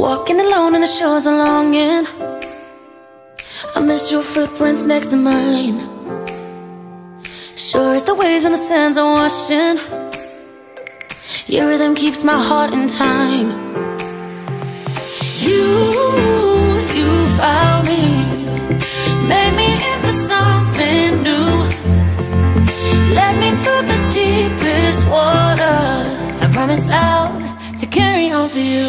Walking alone on the shores of longing. I miss your footprints next to mine. Sure as the waves and the sands are washing Your rhythm keeps my heart in time. You, you found me Made me into something new. Led me through the deepest water. I promise loud to carry on for you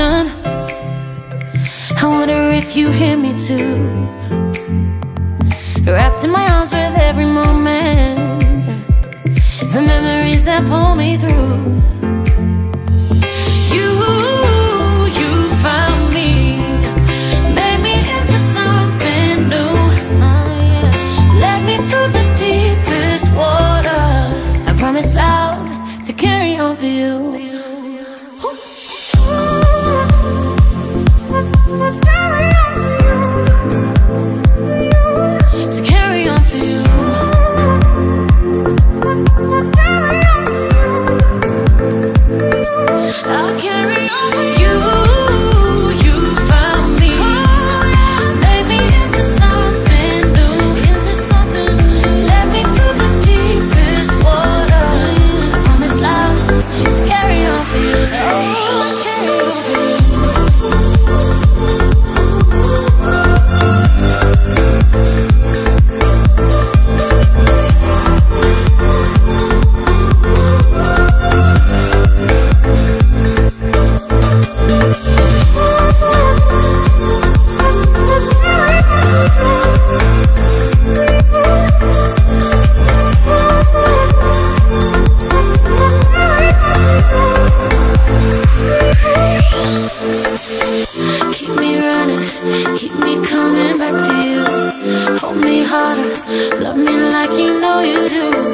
I wonder if you hear me too. Wrapped in my arms with every moment. The memories that pull me through harder, love me like you know you do